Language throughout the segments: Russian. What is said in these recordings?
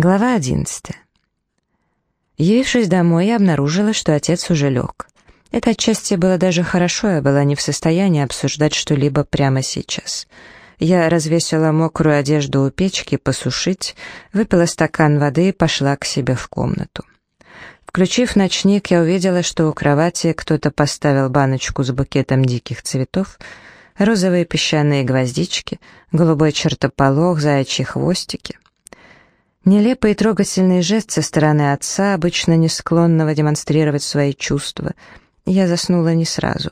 Глава 11. Явившись домой, я обнаружила, что отец уже лег. Это отчасти было даже хорошо, я была не в состоянии обсуждать что-либо прямо сейчас. Я развесила мокрую одежду у печки посушить, выпила стакан воды и пошла к себе в комнату. Включив ночник, я увидела, что у кровати кто-то поставил баночку с букетом диких цветов, розовые песчаные гвоздички, голубой чертополох, заячьи хвостики — Нелепый и трогательный жест со стороны отца, обычно не склонного демонстрировать свои чувства. Я заснула не сразу.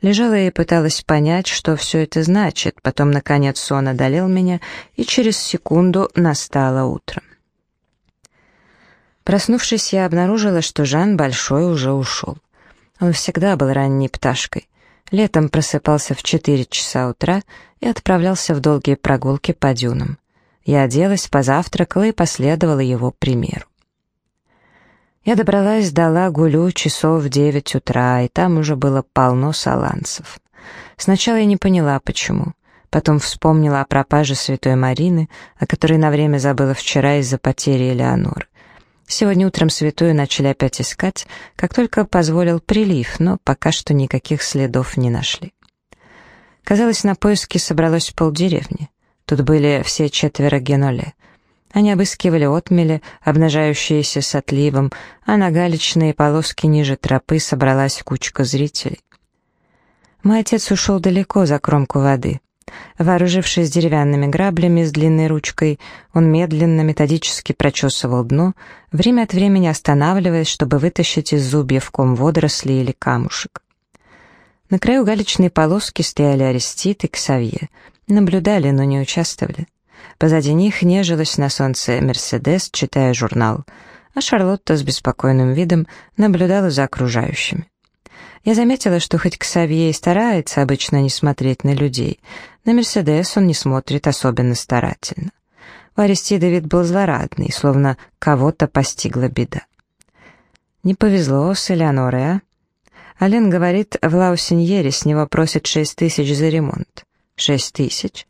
Лежала и пыталась понять, что все это значит, потом, наконец, сон одолел меня, и через секунду настало утро. Проснувшись, я обнаружила, что Жан Большой уже ушел. Он всегда был ранней пташкой. Летом просыпался в четыре часа утра и отправлялся в долгие прогулки по дюнам. Я оделась, позавтракала и последовала его примеру. Я добралась до Лагулю часов в девять утра, и там уже было полно саланцев. Сначала я не поняла, почему. Потом вспомнила о пропаже Святой Марины, о которой на время забыла вчера из-за потери Элеонор. Сегодня утром Святую начали опять искать, как только позволил прилив, но пока что никаких следов не нашли. Казалось, на поиски собралось полдеревни. Тут были все четверо геноле. Они обыскивали отмели, обнажающиеся с отливом, а на галечные полоски ниже тропы собралась кучка зрителей. Мой отец ушел далеко за кромку воды. Вооружившись деревянными граблями с длинной ручкой, он медленно, методически прочесывал дно, время от времени останавливаясь, чтобы вытащить из зубьев ком водоросли или камушек. На краю галечной полоски стояли Арестит и Ксавье — Наблюдали, но не участвовали. Позади них нежилась на солнце Мерседес, читая журнал, а Шарлотта с беспокойным видом наблюдала за окружающими. Я заметила, что хоть Ксавье и старается обычно не смотреть на людей, на Мерседес он не смотрит особенно старательно. У Аристида вид был злорадный, словно кого-то постигла беда. Не повезло с Элеонорой, а? Ален говорит, в Лаусеньере с него просят шесть тысяч за ремонт. Шесть тысяч.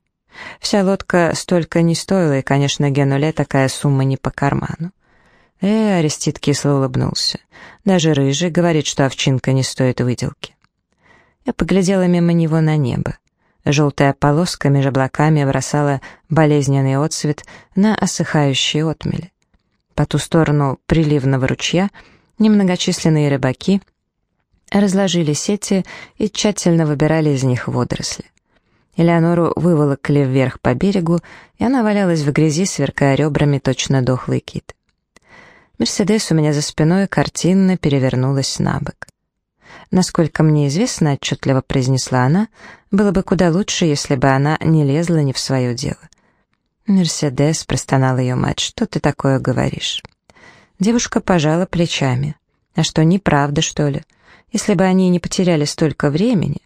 Вся лодка столько не стоила, и, конечно, Генуле такая сумма не по карману. Э, Арестит кисло улыбнулся. Даже рыжий говорит, что овчинка не стоит выделки. Я поглядела мимо него на небо. Желтая полоска между облаками бросала болезненный отсвет на осыхающие отмели. По ту сторону приливного ручья немногочисленные рыбаки разложили сети и тщательно выбирали из них водоросли. Элеонору выволокли вверх по берегу, и она валялась в грязи, сверкая ребрами точно дохлый кит. Мерседес у меня за спиной картинно перевернулась на бок. Насколько мне известно, отчетливо произнесла она, было бы куда лучше, если бы она не лезла не в свое дело. «Мерседес», — простонала ее мать, — «что ты такое говоришь?» Девушка пожала плечами. «А что, неправда, что ли? Если бы они не потеряли столько времени...»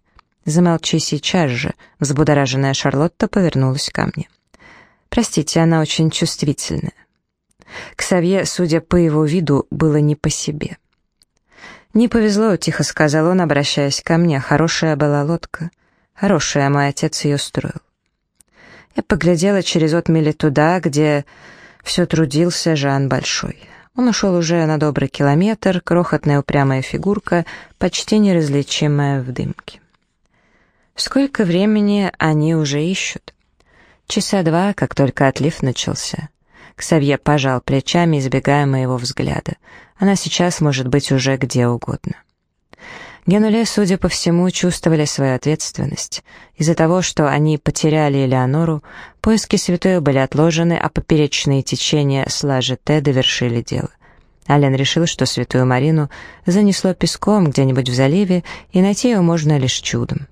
«Замолчи сейчас же», — взбудораженная Шарлотта повернулась ко мне. «Простите, она очень чувствительная». Ксавье, судя по его виду, было не по себе. «Не повезло», — тихо сказал он, обращаясь ко мне. «Хорошая была лодка. Хорошая, мой отец ее строил». Я поглядела через отмели туда, где все трудился Жан Большой. Он ушел уже на добрый километр, крохотная упрямая фигурка, почти неразличимая в дымке. Сколько времени они уже ищут? Часа два, как только отлив начался. Ксавье пожал плечами, избегая моего взгляда. Она сейчас может быть уже где угодно. Генуле, судя по всему, чувствовали свою ответственность. Из-за того, что они потеряли Элеонору, поиски святой были отложены, а поперечные течения слажи Т довершили дело. Ален решил, что святую Марину занесло песком где-нибудь в заливе, и найти ее можно лишь чудом.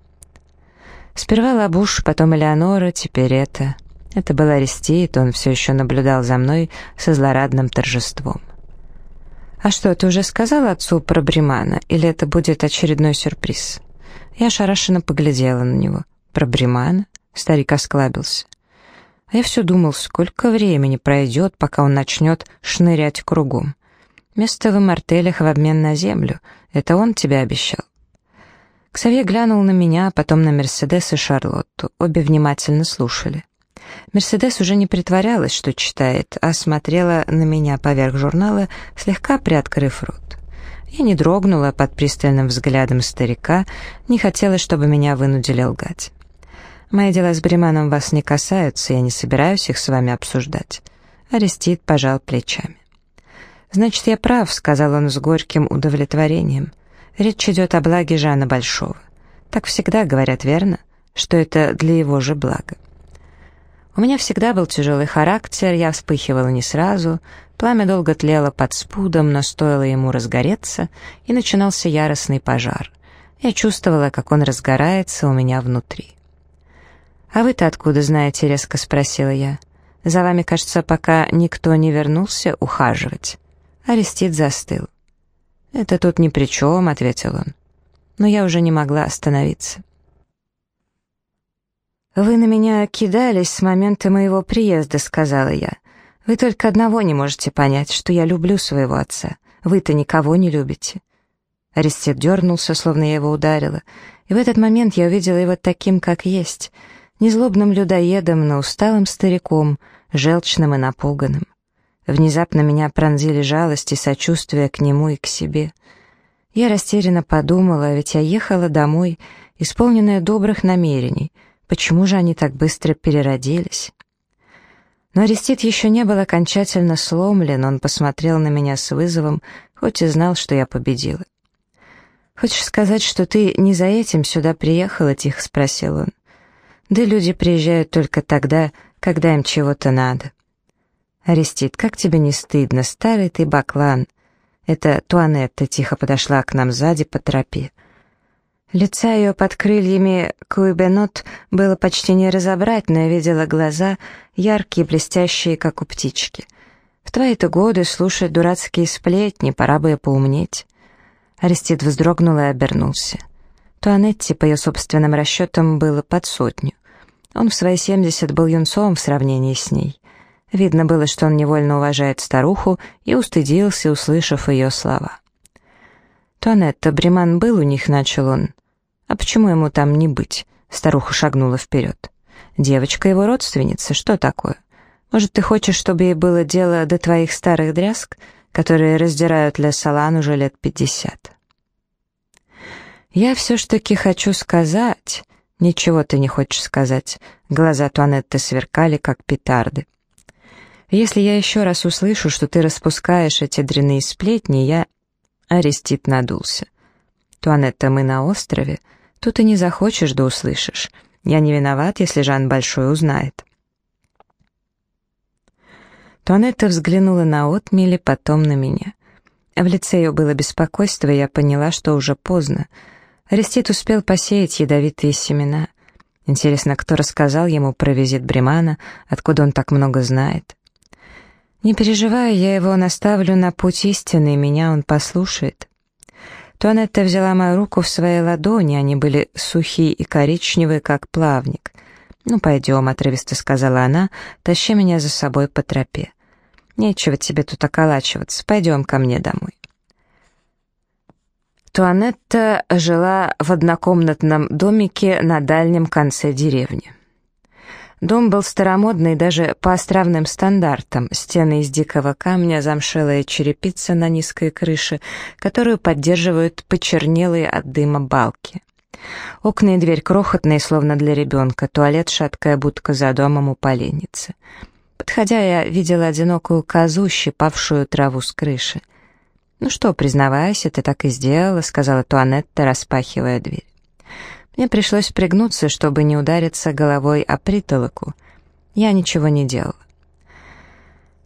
Сперва Лабуш, потом Элеонора, теперь это. Это был Арестит, он все еще наблюдал за мной со злорадным торжеством. «А что, ты уже сказал отцу про Бримана, или это будет очередной сюрприз?» Я шарашенно поглядела на него. «Про Бримана?» Старик осклабился. А я все думал, сколько времени пройдет, пока он начнет шнырять кругом. Место в мартелях в обмен на землю. Это он тебе обещал. Ксавье глянул на меня, а потом на Мерседес и Шарлотту. Обе внимательно слушали. Мерседес уже не притворялась, что читает, а смотрела на меня поверх журнала, слегка приоткрыв рот. Я не дрогнула под пристальным взглядом старика, не хотела, чтобы меня вынудили лгать. «Мои дела с Бреманом вас не касаются, я не собираюсь их с вами обсуждать». Арестит пожал плечами. «Значит, я прав», — сказал он с горьким удовлетворением. «Речь идет о благе Жана Большого. Так всегда говорят, верно? Что это для его же блага». У меня всегда был тяжелый характер, я вспыхивала не сразу, пламя долго тлело под спудом, но стоило ему разгореться, и начинался яростный пожар. Я чувствовала, как он разгорается у меня внутри. «А вы-то откуда знаете?» — резко спросила я. «За вами, кажется, пока никто не вернулся ухаживать». Арестит застыл. «Это тут ни при чем», — ответил он. Но я уже не могла остановиться. «Вы на меня кидались с момента моего приезда», — сказала я. «Вы только одного не можете понять, что я люблю своего отца. Вы-то никого не любите». Арестит дернулся, словно я его ударила, и в этот момент я увидела его таким, как есть, незлобным людоедом, но усталым стариком, желчным и напуганным. Внезапно меня пронзили жалость и сочувствие к нему и к себе. Я растерянно подумала, ведь я ехала домой, исполненная добрых намерений — Почему же они так быстро переродились? Но Арестит еще не был окончательно сломлен, он посмотрел на меня с вызовом, хоть и знал, что я победила. «Хочешь сказать, что ты не за этим сюда приехала?» — тихо спросил он. «Да люди приезжают только тогда, когда им чего-то надо». «Арестит, как тебе не стыдно, старый ты баклан?» Это Туанетта тихо подошла к нам сзади по тропе. Лица ее под крыльями куйбенот было почти не разобрать, но я видела глаза, яркие, блестящие, как у птички. В твои-то годы слушать дурацкие сплетни, пора бы и поумнеть. Арестит вздрогнул и обернулся. Туанетти, по ее собственным расчетам, было под сотню. Он в свои семьдесят был юнцом в сравнении с ней. Видно было, что он невольно уважает старуху и устыдился, услышав ее слова. «Туанетта, Бреман был у них», — начал он. «А почему ему там не быть?» Старуха шагнула вперед. «Девочка его родственница, что такое? Может, ты хочешь, чтобы ей было дело до твоих старых дрязг, которые раздирают Ле Салан уже лет пятьдесят?» «Я все ж таки хочу сказать...» «Ничего ты не хочешь сказать». Глаза Туанетты сверкали, как петарды. «Если я еще раз услышу, что ты распускаешь эти дряные сплетни, я...» Арестит надулся. «Туанетта, мы на острове. Тут и не захочешь, да услышишь. Я не виноват, если Жан Большой узнает». Туанетта взглянула на отмели, потом на меня. В лице ее было беспокойство, и я поняла, что уже поздно. Арестит успел посеять ядовитые семена. Интересно, кто рассказал ему про визит Бремана, откуда он так много знает? Не переживай, я его наставлю на путь истины, меня он послушает. Туанетта взяла мою руку в свои ладони, они были сухие и коричневые, как плавник. «Ну, пойдем», — отрывисто сказала она, тащи меня за собой по тропе. «Нечего тебе тут околачиваться, пойдем ко мне домой». Туанетта жила в однокомнатном домике на дальнем конце деревни. Дом был старомодный даже по островным стандартам. Стены из дикого камня, замшелая черепица на низкой крыше, которую поддерживают почернелые от дыма балки. Окна и дверь крохотные, словно для ребенка, туалет шаткая будка за домом у поленницы. Подходя, я видела одинокую козу, щипавшую траву с крыши. «Ну что, признавайся, ты так и сделала», — сказала Туанетта, распахивая дверь. Мне пришлось пригнуться, чтобы не удариться головой о притолоку. Я ничего не делала.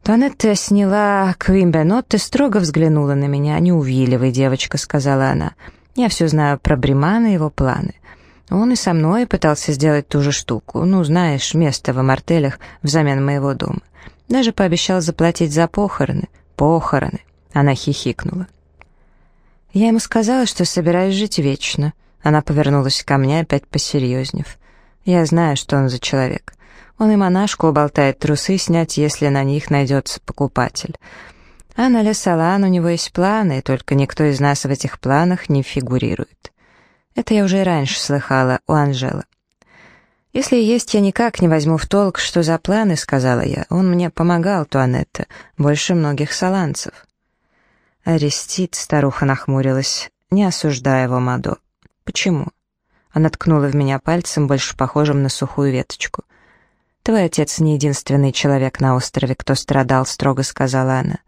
Туанетта сняла квимбенот и строго взглянула на меня. «Не увиливай, девочка», — сказала она. «Я все знаю про Бримана и его планы. Он и со мной пытался сделать ту же штуку. Ну, знаешь, место в Амартелях взамен моего дома. Даже пообещал заплатить за похороны. Похороны». Она хихикнула. Я ему сказала, что собираюсь жить вечно. Она повернулась ко мне, опять посерьезнев. «Я знаю, что он за человек. Он и монашку уболтает трусы снять, если на них найдется покупатель. А на Лесалан у него есть планы, только никто из нас в этих планах не фигурирует. Это я уже и раньше слыхала у Анжела. «Если есть, я никак не возьму в толк, что за планы», — сказала я. «Он мне помогал, Туанетта, больше многих саланцев». Арестит, старуха нахмурилась, не осуждая его, Мадо. «Почему?» Она ткнула в меня пальцем, больше похожим на сухую веточку. «Твой отец не единственный человек на острове, кто страдал», — строго сказала она.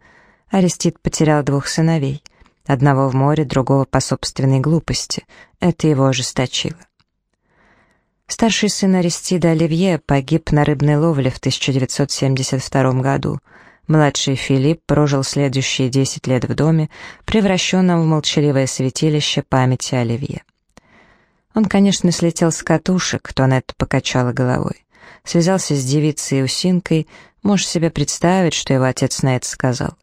Арестит потерял двух сыновей. Одного в море, другого по собственной глупости. Это его ожесточило. Старший сын Аристида Оливье погиб на рыбной ловле в 1972 году. Младший Филипп прожил следующие 10 лет в доме, превращенном в молчаливое святилище памяти Оливье. Он, конечно, слетел с катушек, Туанетта покачала головой. Связался с девицей Усинкой, можешь себе представить, что его отец на это сказал.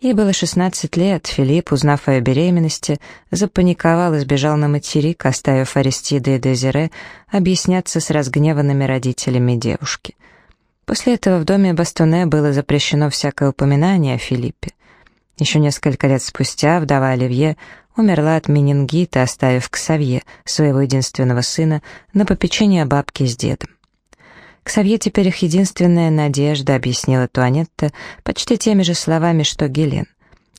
Ей было 16 лет, Филипп, узнав о ее беременности, запаниковал и сбежал на материк, оставив Аристида и Дезире объясняться с разгневанными родителями девушки. После этого в доме Бастоне было запрещено всякое упоминание о Филиппе. Еще несколько лет спустя вдова Оливье умерла от менингита, оставив Ксавье, своего единственного сына, на попечение бабки с дедом. Ксавье теперь их единственная надежда, объяснила Туанетта почти теми же словами, что Гелен.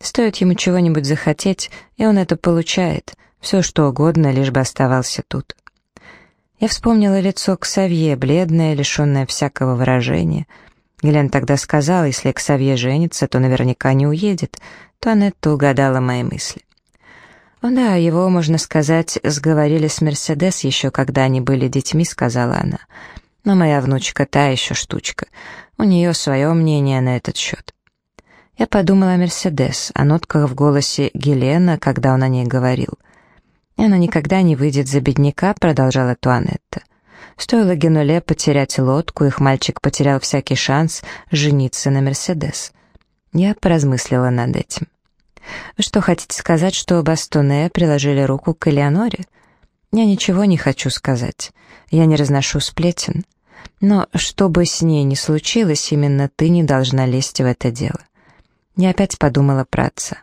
Стоит ему чего-нибудь захотеть, и он это получает, все что угодно, лишь бы оставался тут. Я вспомнила лицо Ксавье, бледное, лишенное всякого выражения. Гелен тогда сказала, если Ксавье женится, то наверняка не уедет, то Анетта угадала мои мысли. «О да, его, можно сказать, сговорили с Мерседес еще когда они были детьми», — сказала она. Но моя внучка та еще штучка. У нее свое мнение на этот счет. Я подумала о Мерседес, о нотках в голосе Гелена, когда он о ней говорил. «Она никогда не выйдет за бедняка», — продолжала Туанетта. Стоило Генуле потерять лодку, их мальчик потерял всякий шанс жениться на Мерседес. Я поразмыслила над этим. «Вы что, хотите сказать, что Бастоне приложили руку к Элеоноре?» Я ничего не хочу сказать. Я не разношу сплетен. Но что бы с ней ни случилось, именно ты не должна лезть в это дело. Я опять подумала про отца.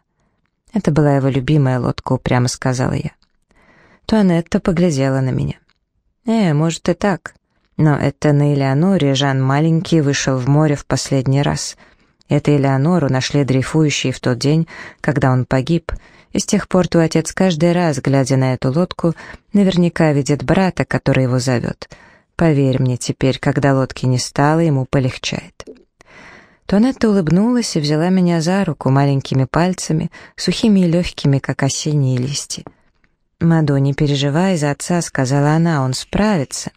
Это была его любимая лодка, упрямо сказала я. Туанетта поглядела на меня. «Э, может и так. Но это на Элеоноре Жан маленький вышел в море в последний раз. Это Элеонору нашли дрейфующей в тот день, когда он погиб, и с тех пор твой отец каждый раз, глядя на эту лодку, наверняка видит брата, который его зовет. Поверь мне, теперь, когда лодки не стало, ему полегчает». Туанетта улыбнулась и взяла меня за руку маленькими пальцами, сухими и легкими, как осенние листья. «Мадо, не переживай за отца», — сказала она, — «он справится».